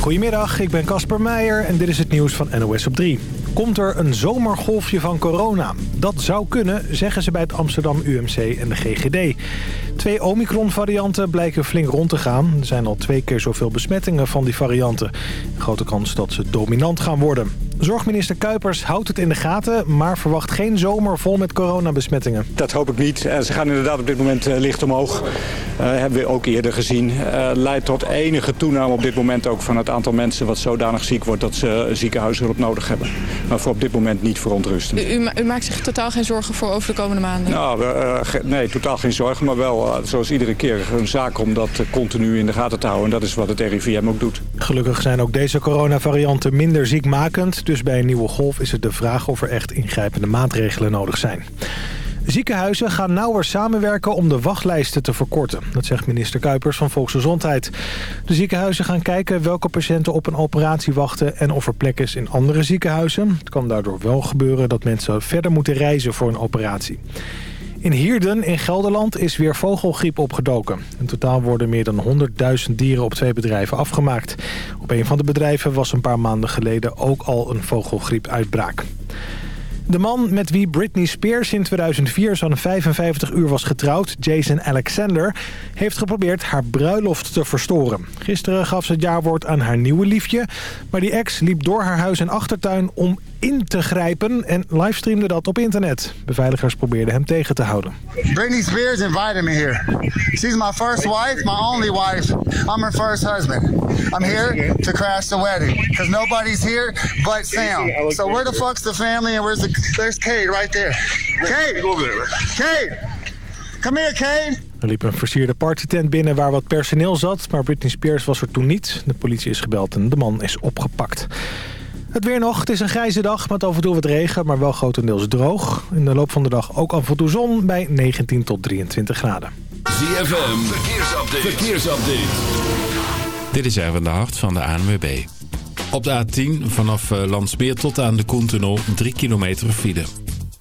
Goedemiddag, ik ben Casper Meijer en dit is het nieuws van NOS op 3. Komt er een zomergolfje van corona? Dat zou kunnen, zeggen ze bij het Amsterdam UMC en de GGD. Twee Omicron-varianten blijken flink rond te gaan. Er zijn al twee keer zoveel besmettingen van die varianten. grote kans dat ze dominant gaan worden. Zorgminister Kuipers houdt het in de gaten... maar verwacht geen zomer vol met coronabesmettingen. Dat hoop ik niet. Ze gaan inderdaad op dit moment eh, licht omhoog. Uh, hebben we ook eerder gezien. Uh, leidt tot enige toename op dit moment ook van het aantal mensen... wat zodanig ziek wordt dat ze ziekenhuishulp nodig hebben. Maar voor op dit moment niet verontrustend. U, u, u maakt zich totaal geen zorgen voor over de komende maanden? Nou, nee, totaal geen zorgen. Maar wel, zoals iedere keer, een zaak om dat continu in de gaten te houden. En dat is wat het RIVM ook doet. Gelukkig zijn ook deze coronavarianten minder ziekmakend... Dus bij een nieuwe golf is het de vraag of er echt ingrijpende maatregelen nodig zijn. Ziekenhuizen gaan nauwer samenwerken om de wachtlijsten te verkorten. Dat zegt minister Kuipers van Volksgezondheid. De ziekenhuizen gaan kijken welke patiënten op een operatie wachten... en of er plek is in andere ziekenhuizen. Het kan daardoor wel gebeuren dat mensen verder moeten reizen voor een operatie. In Hierden in Gelderland is weer vogelgriep opgedoken. In totaal worden meer dan 100.000 dieren op twee bedrijven afgemaakt. Op een van de bedrijven was een paar maanden geleden ook al een vogelgriepuitbraak. De man met wie Britney Spears in 2004 zo'n 55 uur was getrouwd, Jason Alexander, heeft geprobeerd haar bruiloft te verstoren. Gisteren gaf ze het jaarwoord aan haar nieuwe liefje, maar die ex liep door haar huis en achtertuin om in te grijpen en livestreamde dat op internet. Beveiligers probeerden hem tegen te houden. Britney Spears invited me here. She's my first wife, my only wife. I'm her first husband. I'm here to crash the wedding because nobody's here but Sam. So where the fuck's the family and where's the there's Kate right there. Kate, Kate, come here, Kate. Er liep een versierde partytent binnen waar wat personeel zat, maar Britney Spears was er toen niet. De politie is gebeld en de man is opgepakt. Het weer nog. Het is een grijze dag met af en toe wat regen, maar wel grotendeels droog. In de loop van de dag ook af en toe zon bij 19 tot 23 graden. ZFM, verkeersupdate. verkeersupdate. Dit is even de hart van de ANWB. Op de A10 vanaf eh, Landsmeer tot aan de Koentunnel 3 kilometer file.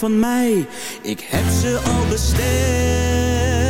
van mij, ik heb ze al besteld.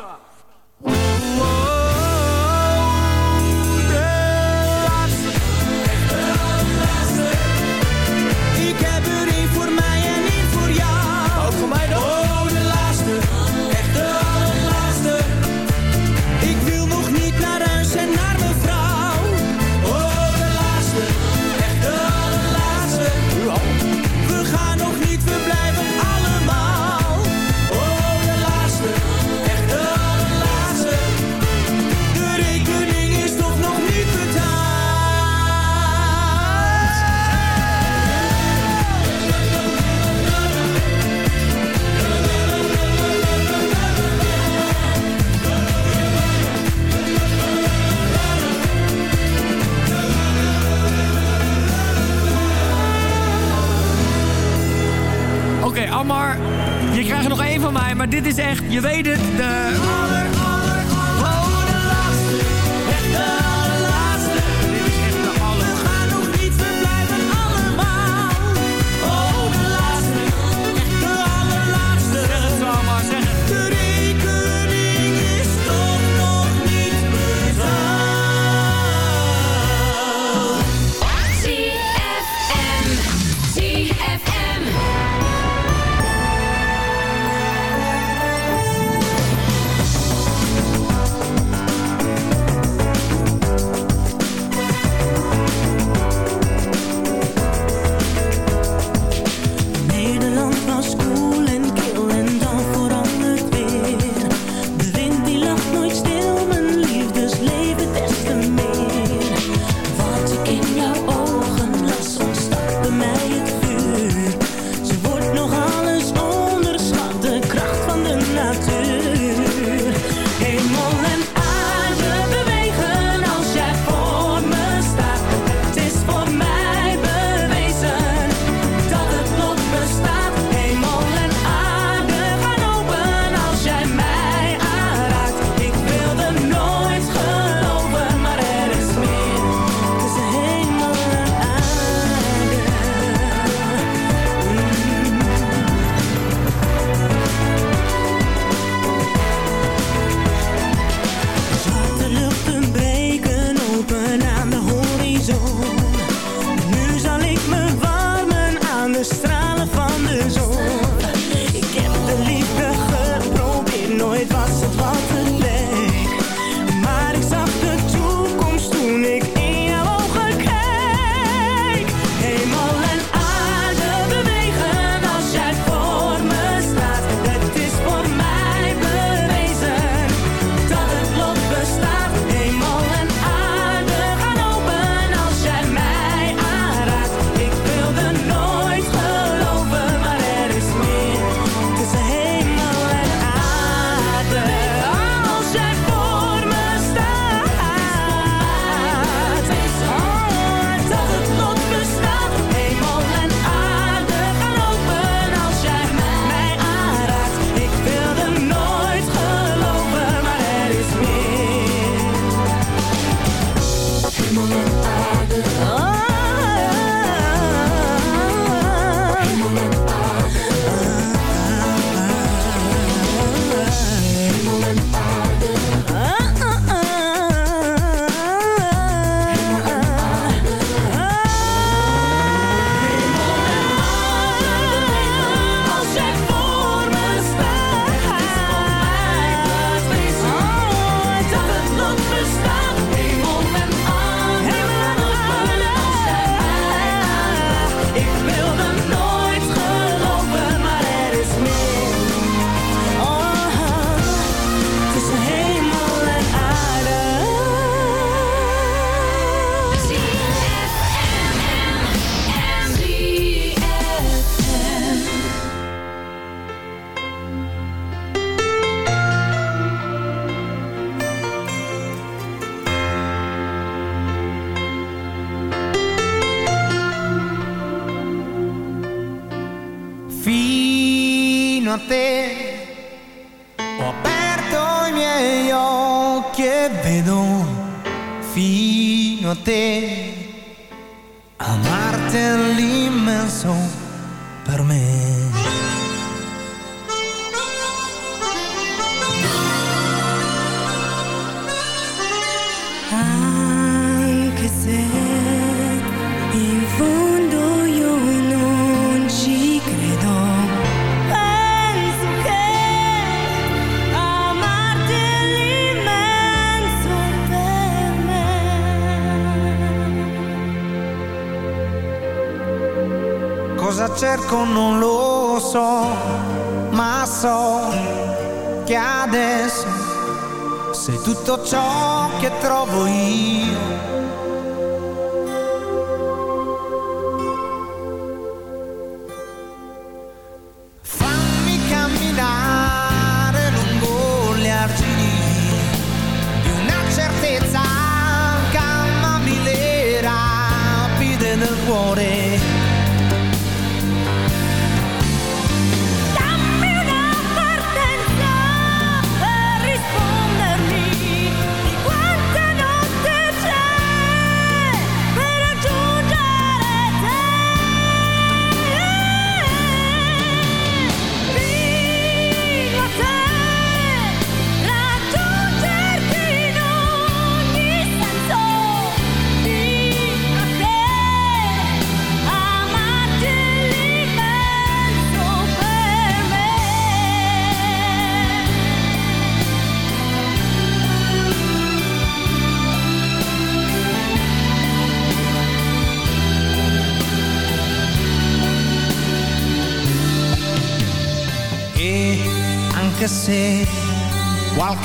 con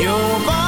You've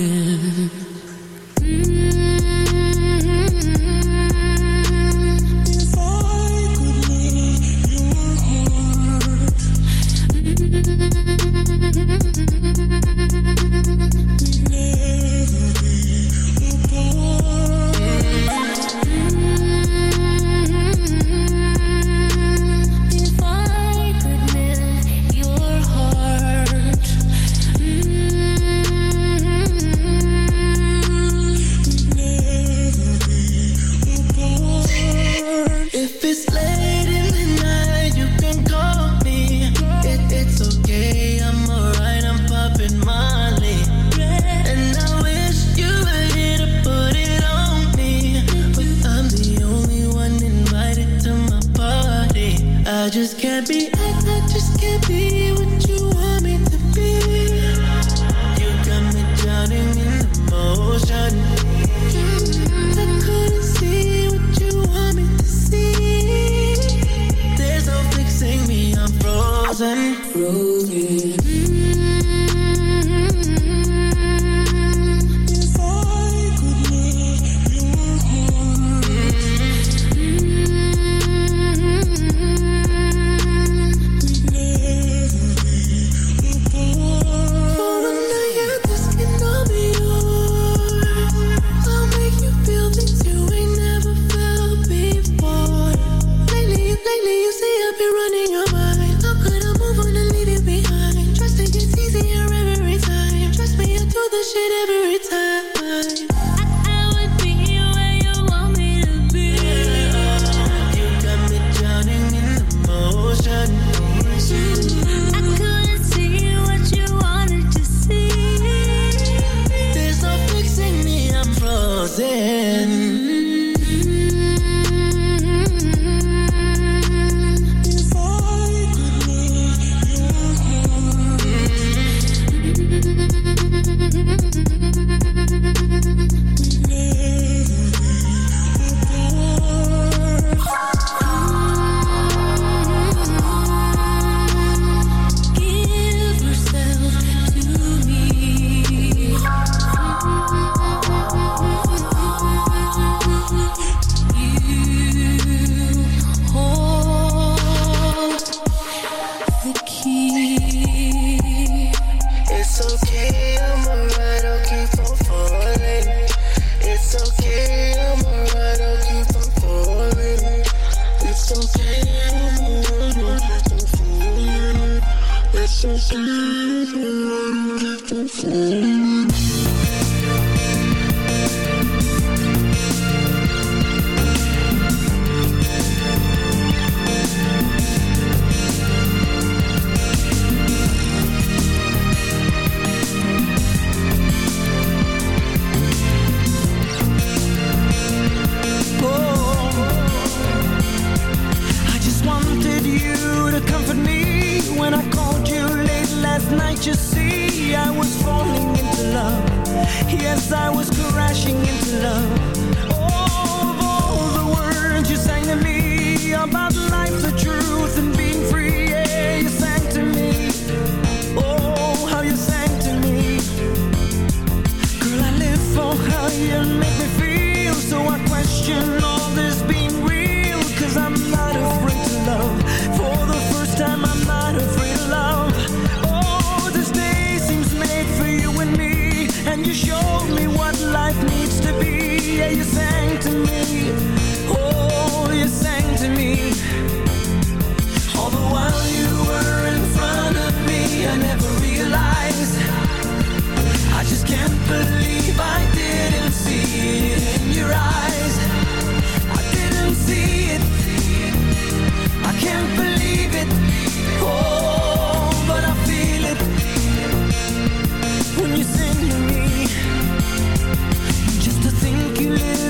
been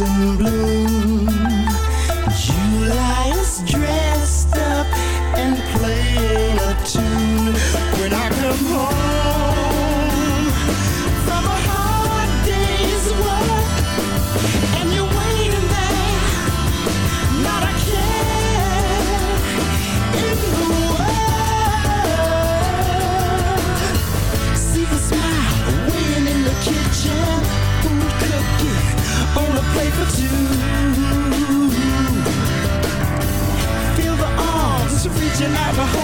in blue. Oh.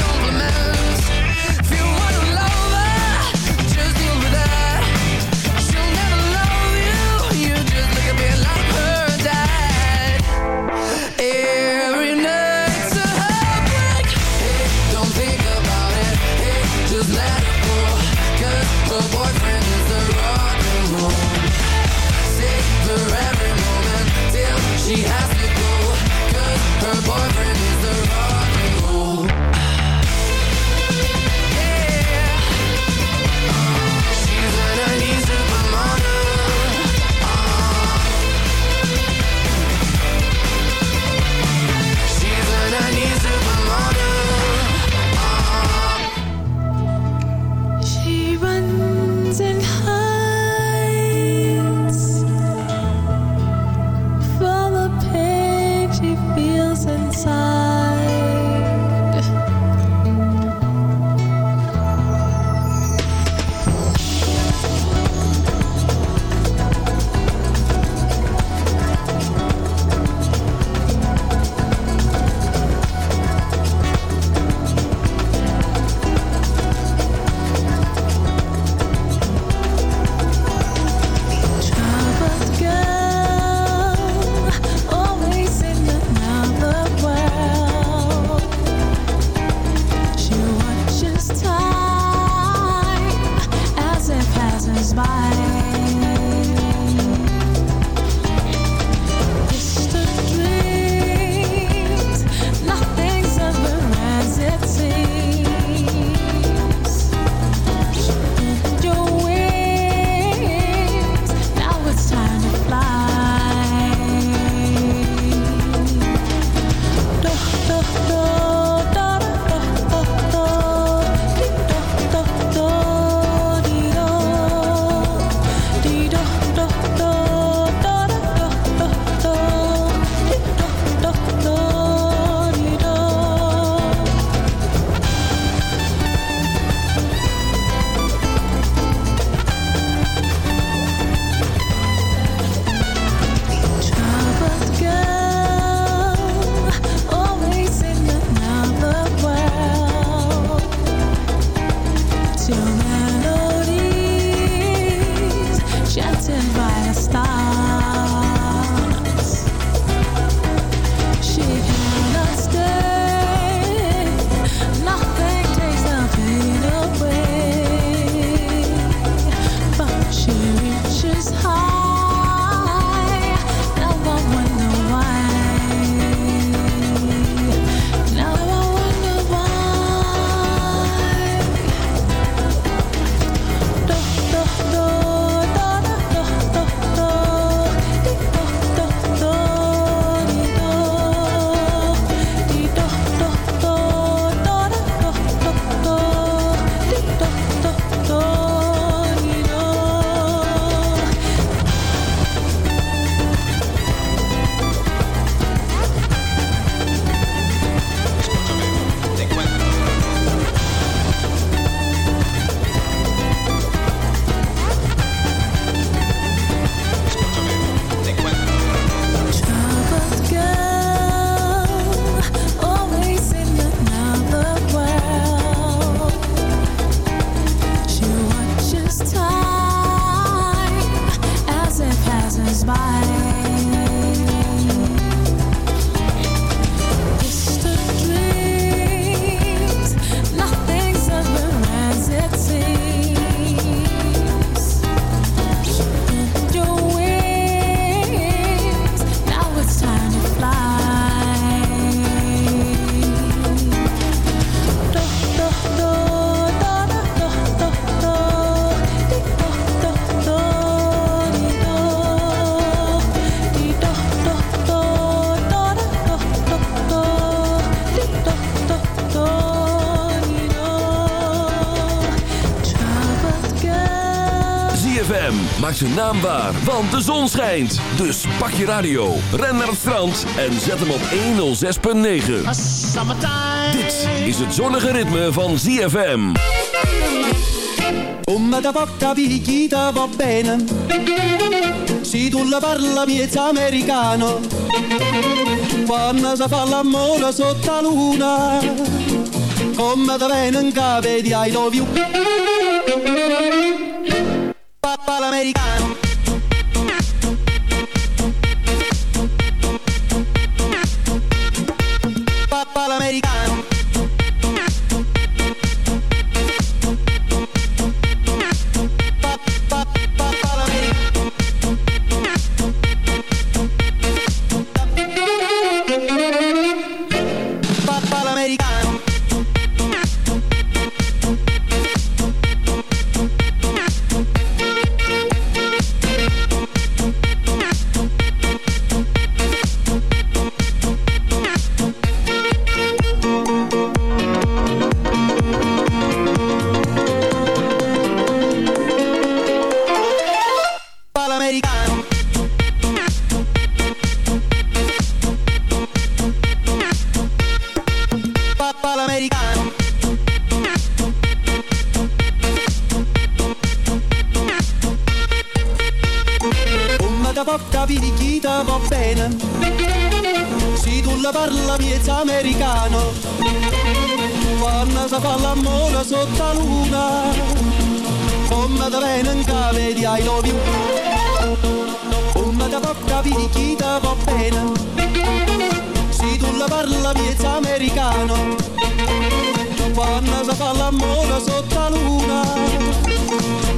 zijn want de zon schijnt. Dus pak je radio, ren naar het strand en zet hem op 106.9. Dit is het zonnige ritme van ZFM. Come da poca picchita va bene Si tu la parla miezza americano Quando si fa l'amore sotto la luna Come da venen capedi ai love you che può capire chi ti va bene. Se tu la parla miezza americano, quando si fa l'amore sotto la luna, come da bene che vedi ai lovi. Come ti può capire chi ti va bene. Se tu la parla miezza americano, quando si fa l'amore sotto la luna,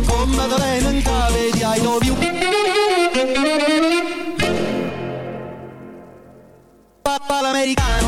come da bene che vedi ai lovi. americana.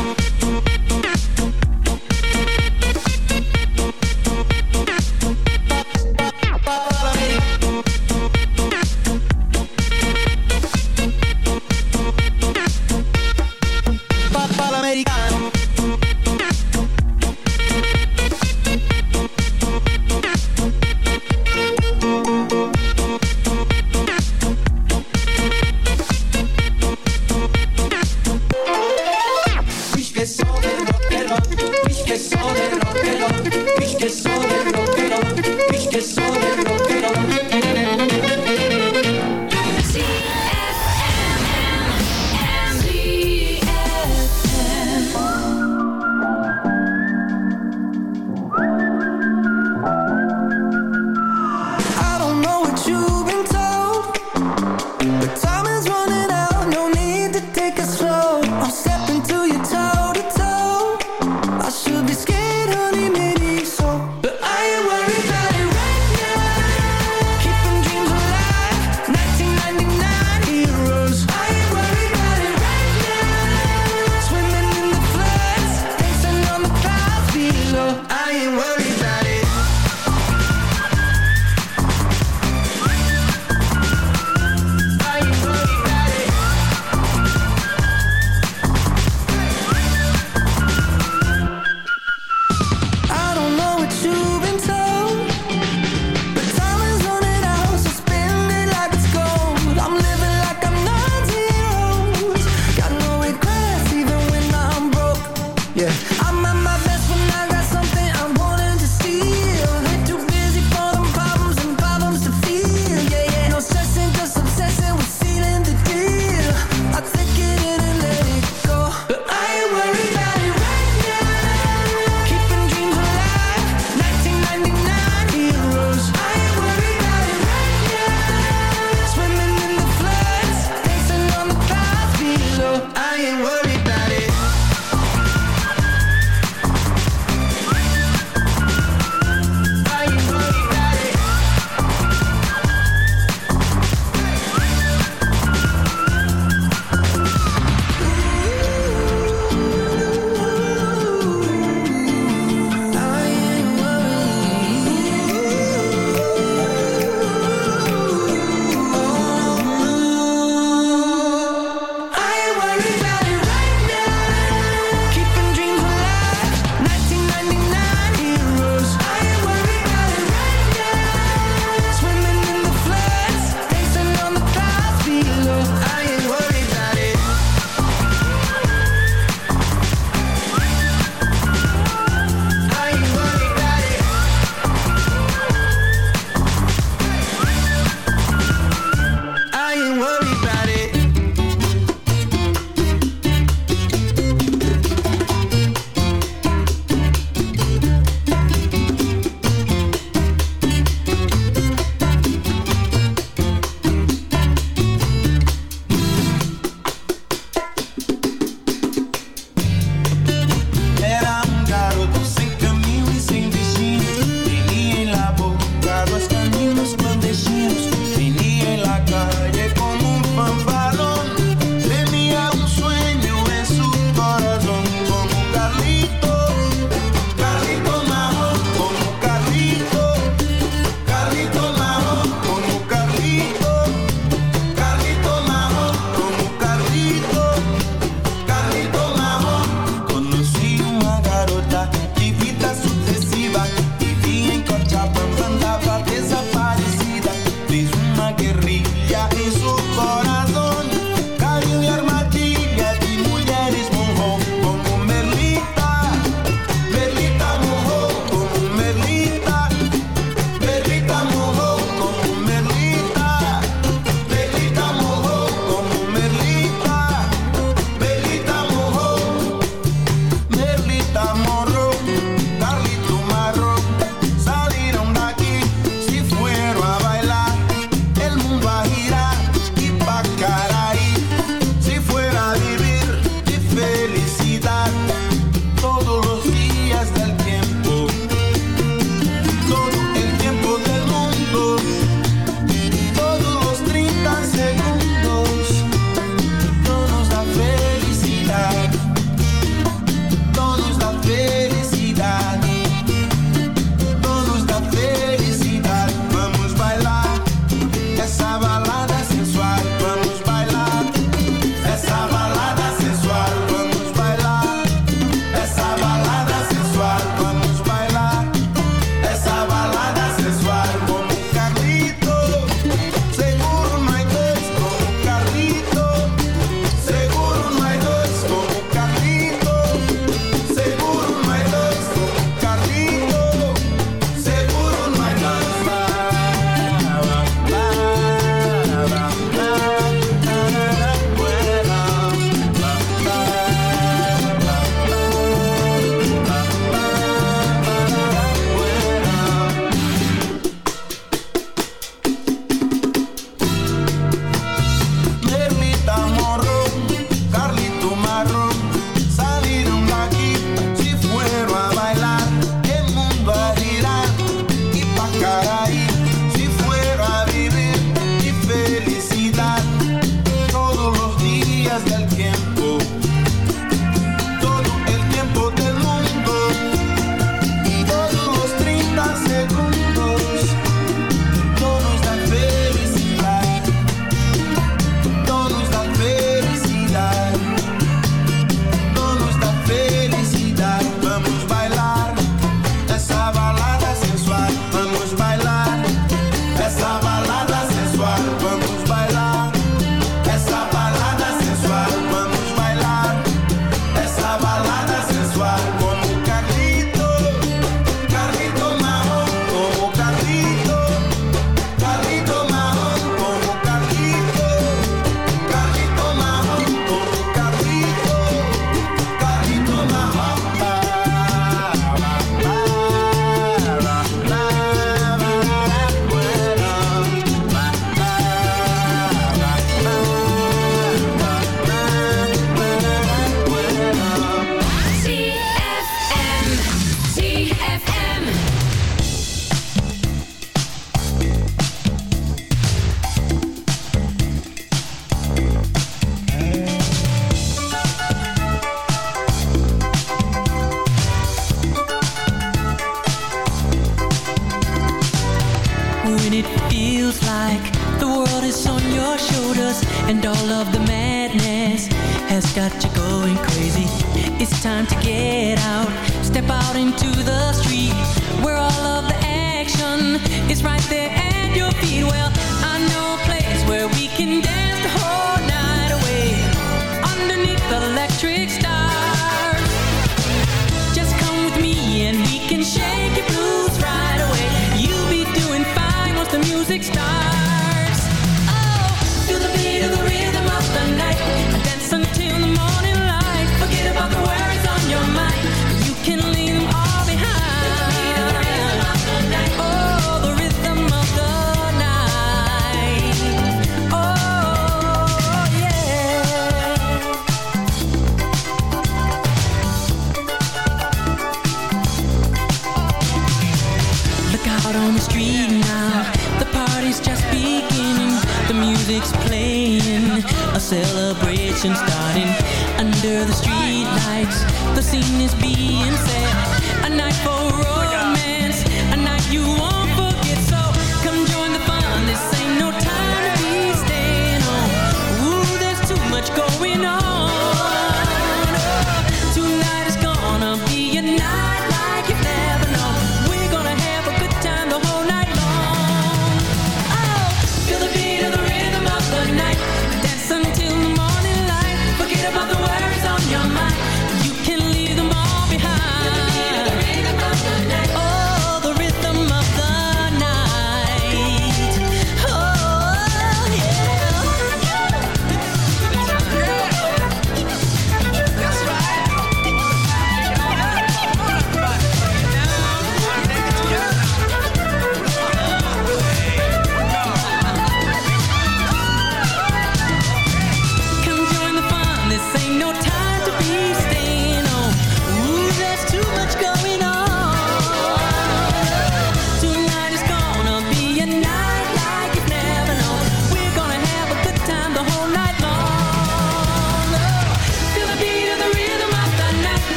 Being set. A night for romance.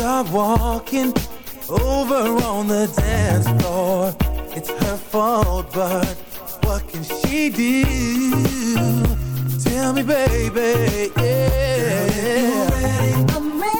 Stop walking over on the dance floor. It's her fault, but what can she do? Tell me, baby, yeah. Girl, you ready? I'm ready.